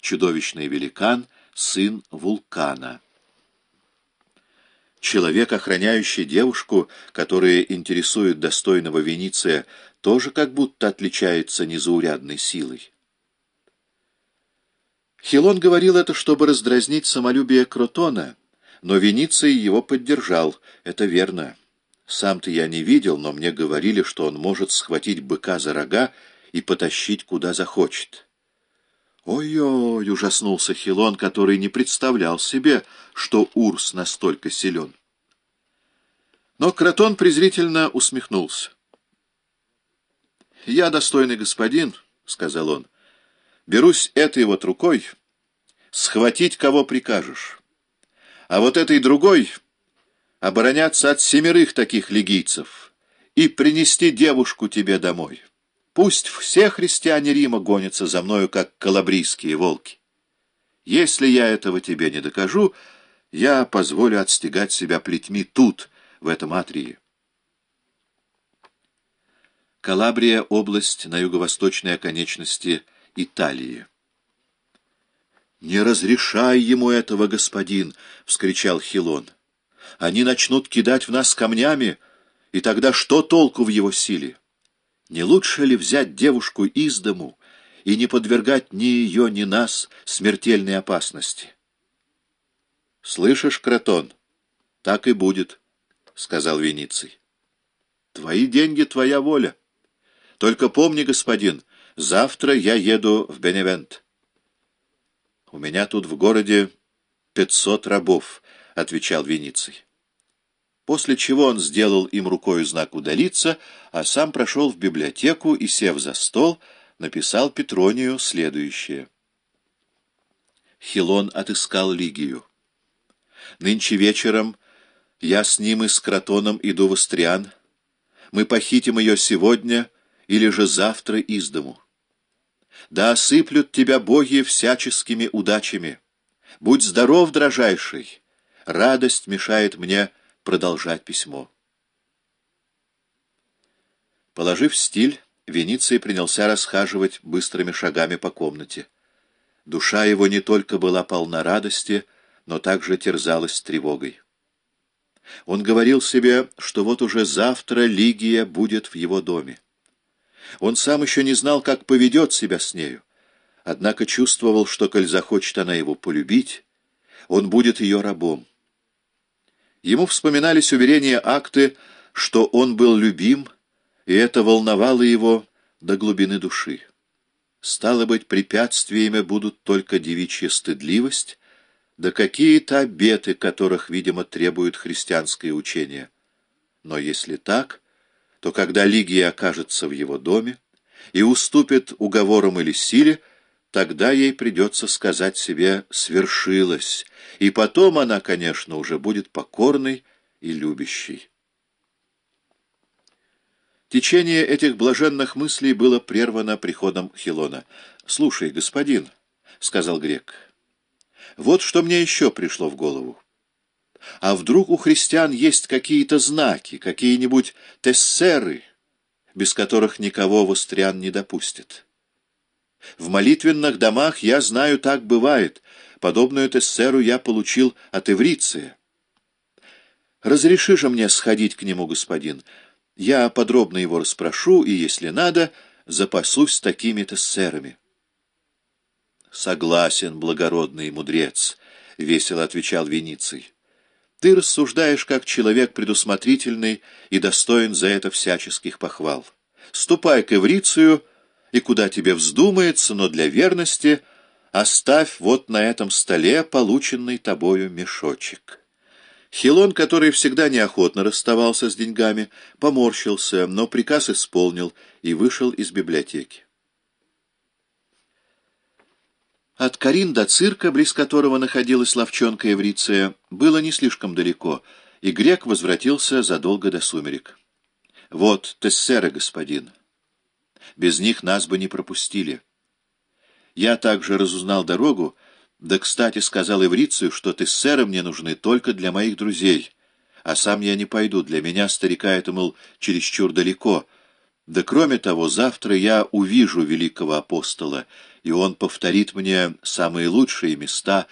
чудовищный великан, сын вулкана. Человек, охраняющий девушку, которая интересует достойного Вениция, тоже как будто отличается незаурядной силой. Хилон говорил это, чтобы раздразнить самолюбие Кротона, но Вениций его поддержал, это верно. Сам-то я не видел, но мне говорили, что он может схватить быка за рога и потащить куда захочет. «Ой-ой!» — ужаснулся Хилон, который не представлял себе, что Урс настолько силен. Но Кротон презрительно усмехнулся. «Я достойный господин», — сказал он, — «берусь этой вот рукой схватить, кого прикажешь, а вот этой другой обороняться от семерых таких легийцев и принести девушку тебе домой». Пусть все христиане Рима гонятся за мною, как калабрийские волки. Если я этого тебе не докажу, я позволю отстегать себя плетьми тут, в этом атрии. Калабрия — область на юго-восточной оконечности Италии. «Не разрешай ему этого, господин!» — вскричал Хилон. «Они начнут кидать в нас камнями, и тогда что толку в его силе?» Не лучше ли взять девушку из дому и не подвергать ни ее, ни нас смертельной опасности? — Слышишь, Кратон, так и будет, — сказал Вениций. — Твои деньги — твоя воля. Только помни, господин, завтра я еду в Беневент. — У меня тут в городе пятьсот рабов, — отвечал Вениций после чего он сделал им рукой знак «удалиться», а сам прошел в библиотеку и, сев за стол, написал Петронию следующее. Хилон отыскал Лигию. «Нынче вечером я с ним и с Кротоном иду в Астриан. Мы похитим ее сегодня или же завтра из дому. Да осыплют тебя боги всяческими удачами. Будь здоров, дрожайший. Радость мешает мне продолжать письмо. Положив стиль, Вениций принялся расхаживать быстрыми шагами по комнате. Душа его не только была полна радости, но также терзалась тревогой. Он говорил себе, что вот уже завтра Лигия будет в его доме. Он сам еще не знал, как поведет себя с нею, однако чувствовал, что, коль захочет она его полюбить, он будет ее рабом. Ему вспоминались уверения акты, что он был любим, и это волновало его до глубины души. Стало быть, препятствиями будут только девичья стыдливость, да какие-то обеты, которых, видимо, требует христианское учение. Но если так, то когда Лигия окажется в его доме и уступит уговорам или силе, тогда ей придется сказать себе «свершилось», и потом она, конечно, уже будет покорной и любящей. Течение этих блаженных мыслей было прервано приходом Хилона. «Слушай, господин», — сказал грек, — «вот что мне еще пришло в голову. А вдруг у христиан есть какие-то знаки, какие-нибудь тессеры, без которых никого в Остриан не допустят?» В молитвенных домах, я знаю, так бывает. Подобную тессеру я получил от Эвриция. Разреши же мне сходить к нему, господин. Я подробно его расспрошу, и, если надо, запасусь такими тессерами. Согласен, благородный мудрец, — весело отвечал Вениций. Ты рассуждаешь как человек предусмотрительный и достоин за это всяческих похвал. Ступай к Эврицию — и куда тебе вздумается, но для верности оставь вот на этом столе полученный тобою мешочек». Хилон, который всегда неохотно расставался с деньгами, поморщился, но приказ исполнил и вышел из библиотеки. От Карин до цирка, близ которого находилась ловчонка Евриция, было не слишком далеко, и грек возвратился задолго до сумерек. «Вот тессеры, господин», без них нас бы не пропустили. Я также разузнал дорогу, да, кстати, сказал Иврицию, что ты с сэром мне нужны только для моих друзей, а сам я не пойду, для меня, старика, это, мол, чересчур далеко. Да кроме того, завтра я увижу великого апостола, и он повторит мне самые лучшие места,